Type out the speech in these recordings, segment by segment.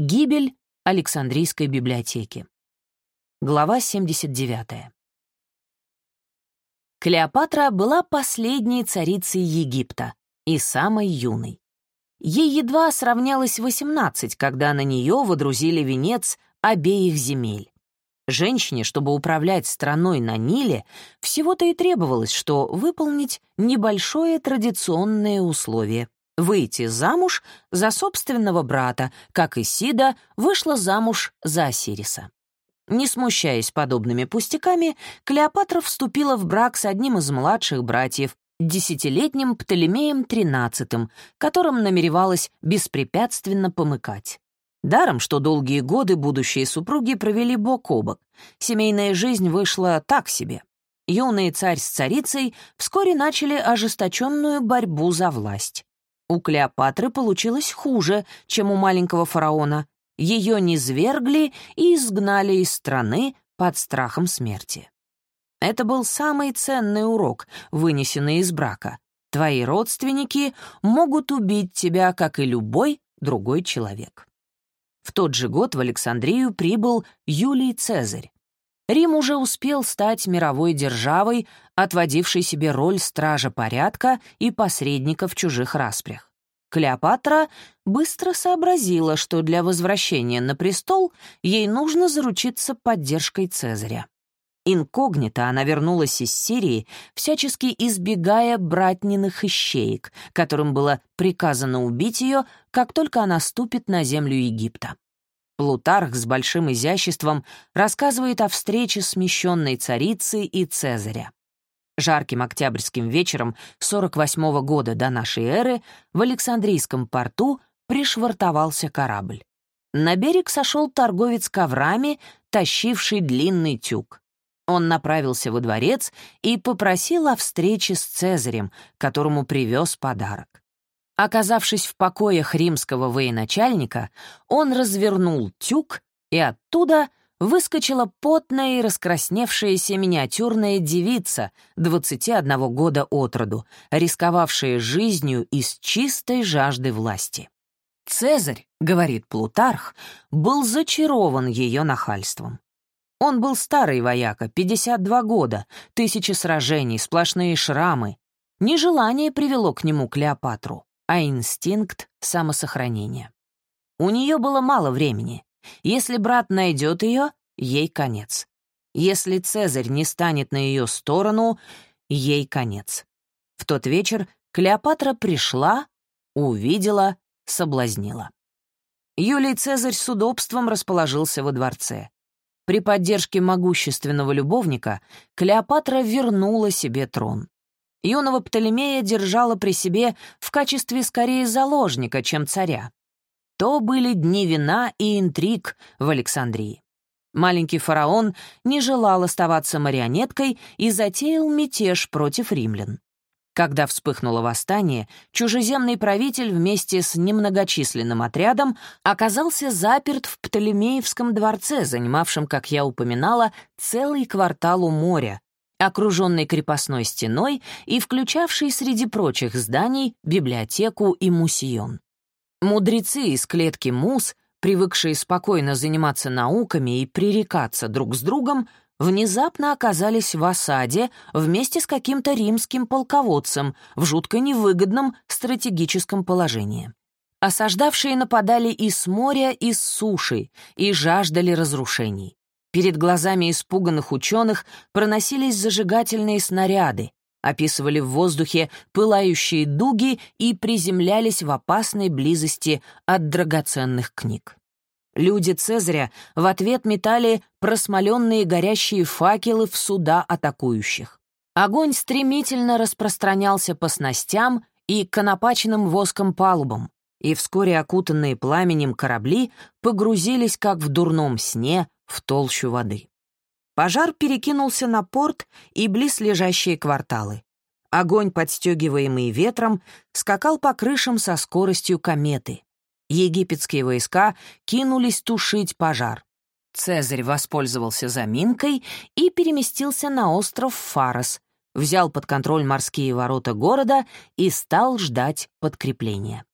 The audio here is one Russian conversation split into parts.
Гибель Александрийской библиотеки. Глава 79. Клеопатра была последней царицей Египта и самой юной. Ей едва сравнялось 18, когда на нее водрузили венец обеих земель. Женщине, чтобы управлять страной на Ниле, всего-то и требовалось, что выполнить небольшое традиционное условие выйти замуж за собственного брата, как и Сида вышла замуж за Осириса. Не смущаясь подобными пустяками, Клеопатра вступила в брак с одним из младших братьев, десятилетним Птолемеем XIII, которым намеревалась беспрепятственно помыкать. Даром, что долгие годы будущие супруги провели бок о бок. Семейная жизнь вышла так себе. Юный царь с царицей вскоре начали ожесточенную борьбу за власть. У Клеопатры получилось хуже, чем у маленького фараона. Ее низвергли и изгнали из страны под страхом смерти. Это был самый ценный урок, вынесенный из брака. Твои родственники могут убить тебя, как и любой другой человек. В тот же год в Александрию прибыл Юлий Цезарь. Рим уже успел стать мировой державой, отводившей себе роль стража порядка и посредника в чужих распрях. Клеопатра быстро сообразила, что для возвращения на престол ей нужно заручиться поддержкой Цезаря. Инкогнито она вернулась из Сирии, всячески избегая братниных ищеек, которым было приказано убить ее, как только она ступит на землю Египта. Плутарх с большим изяществом рассказывает о встрече смещенной царицы и Цезаря. Жарким октябрьским вечером 48 -го года до нашей эры в Александрийском порту пришвартовался корабль. На берег сошел торговец коврами, тащивший длинный тюк. Он направился во дворец и попросил о встрече с Цезарем, которому привез подарок. Оказавшись в покоях римского военачальника, он развернул тюк, и оттуда выскочила потная и раскрасневшаяся миниатюрная девица 21 года от роду, рисковавшая жизнью из чистой жажды власти. Цезарь, говорит Плутарх, был зачарован ее нахальством. Он был старый вояка, 52 года, тысячи сражений, сплошные шрамы. Нежелание привело к нему Клеопатру а инстинкт самосохранения. У нее было мало времени. Если брат найдет ее, ей конец. Если Цезарь не станет на ее сторону, ей конец. В тот вечер Клеопатра пришла, увидела, соблазнила. Юлий Цезарь с удобством расположился во дворце. При поддержке могущественного любовника Клеопатра вернула себе трон. Юного Птолемея держала при себе в качестве скорее заложника, чем царя. То были дни вина и интриг в Александрии. Маленький фараон не желал оставаться марионеткой и затеял мятеж против римлян. Когда вспыхнуло восстание, чужеземный правитель вместе с немногочисленным отрядом оказался заперт в Птолемеевском дворце, занимавшем, как я упоминала, целый квартал у моря, окруженный крепостной стеной и включавший среди прочих зданий библиотеку и мусион. Мудрецы из клетки Мус, привыкшие спокойно заниматься науками и пререкаться друг с другом, внезапно оказались в осаде вместе с каким-то римским полководцем в жутко невыгодном стратегическом положении. Осаждавшие нападали и с моря, и с суши, и жаждали разрушений. Перед глазами испуганных ученых проносились зажигательные снаряды, описывали в воздухе пылающие дуги и приземлялись в опасной близости от драгоценных книг. Люди Цезаря в ответ метали просмоленные горящие факелы в суда атакующих. Огонь стремительно распространялся по снастям и конопаченным воском палубам, и вскоре окутанные пламенем корабли погрузились, как в дурном сне, в толщу воды. Пожар перекинулся на порт и близлежащие кварталы. Огонь, подстегиваемый ветром, скакал по крышам со скоростью кометы. Египетские войска кинулись тушить пожар. Цезарь воспользовался заминкой и переместился на остров Фарос, взял под контроль морские ворота города и стал ждать подкрепления.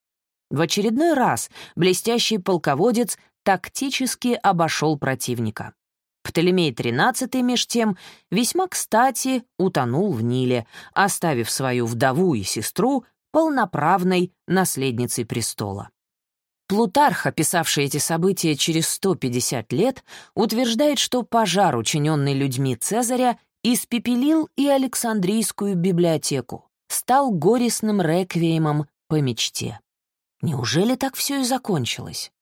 В очередной раз блестящий полководец тактически обошел противника. Птолемей XIII, меж тем, весьма кстати утонул в Ниле, оставив свою вдову и сестру полноправной наследницей престола. Плутарх, описавший эти события через 150 лет, утверждает, что пожар, учиненный людьми Цезаря, испепелил и Александрийскую библиотеку, стал горестным реквиемом по мечте. Неужели так все и закончилось?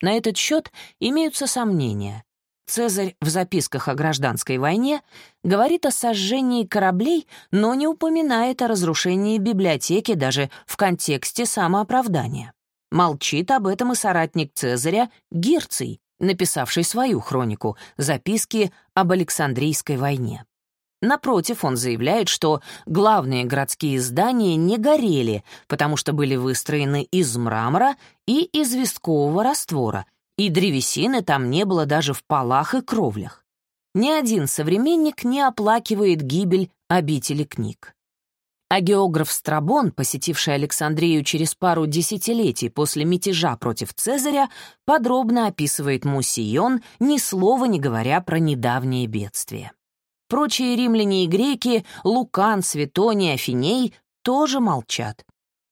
На этот счет имеются сомнения. Цезарь в записках о гражданской войне говорит о сожжении кораблей, но не упоминает о разрушении библиотеки даже в контексте самооправдания. Молчит об этом и соратник Цезаря Гирций, написавший свою хронику «Записки об Александрийской войне». Напротив, он заявляет, что главные городские здания не горели, потому что были выстроены из мрамора и известкового раствора, и древесины там не было даже в полах и кровлях. Ни один современник не оплакивает гибель обители книг. А географ Страбон, посетивший Александрию через пару десятилетий после мятежа против Цезаря, подробно описывает Мусион, ни слова не говоря про недавнее бедствие. Прочие римляне и греки, Лукан, Светоний, Афиней, тоже молчат.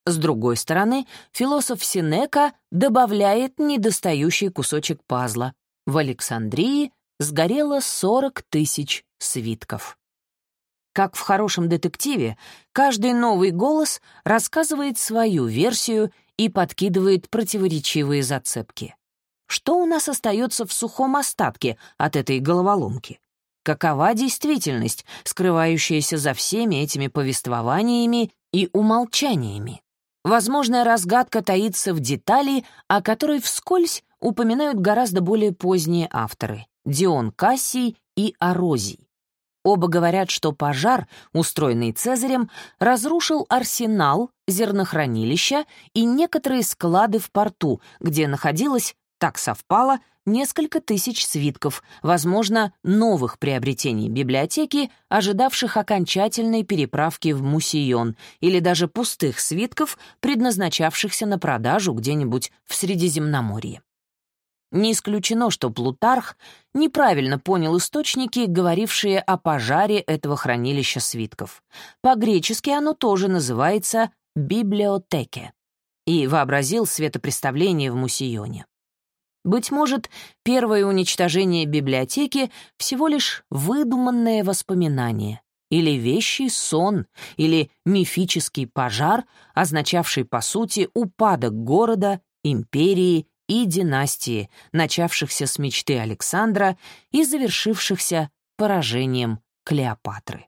С другой стороны, философ Синека добавляет недостающий кусочек пазла. В Александрии сгорело 40 тысяч свитков. Как в хорошем детективе, каждый новый голос рассказывает свою версию и подкидывает противоречивые зацепки. Что у нас остается в сухом остатке от этой головоломки? Какова действительность, скрывающаяся за всеми этими повествованиями и умолчаниями? Возможная разгадка таится в детали, о которой вскользь упоминают гораздо более поздние авторы — Дион Кассий и Орозий. Оба говорят, что пожар, устроенный Цезарем, разрушил арсенал, зернохранилища и некоторые склады в порту, где находилось, так совпало, несколько тысяч свитков, возможно, новых приобретений библиотеки, ожидавших окончательной переправки в Мусион, или даже пустых свитков, предназначавшихся на продажу где-нибудь в Средиземноморье. Не исключено, что Плутарх неправильно понял источники, говорившие о пожаре этого хранилища свитков. По-гречески оно тоже называется «библиотеке» и вообразил светопреставление в Мусионе. Быть может, первое уничтожение библиотеки — всего лишь выдуманное воспоминание, или вещий сон, или мифический пожар, означавший, по сути, упадок города, империи и династии, начавшихся с мечты Александра и завершившихся поражением Клеопатры.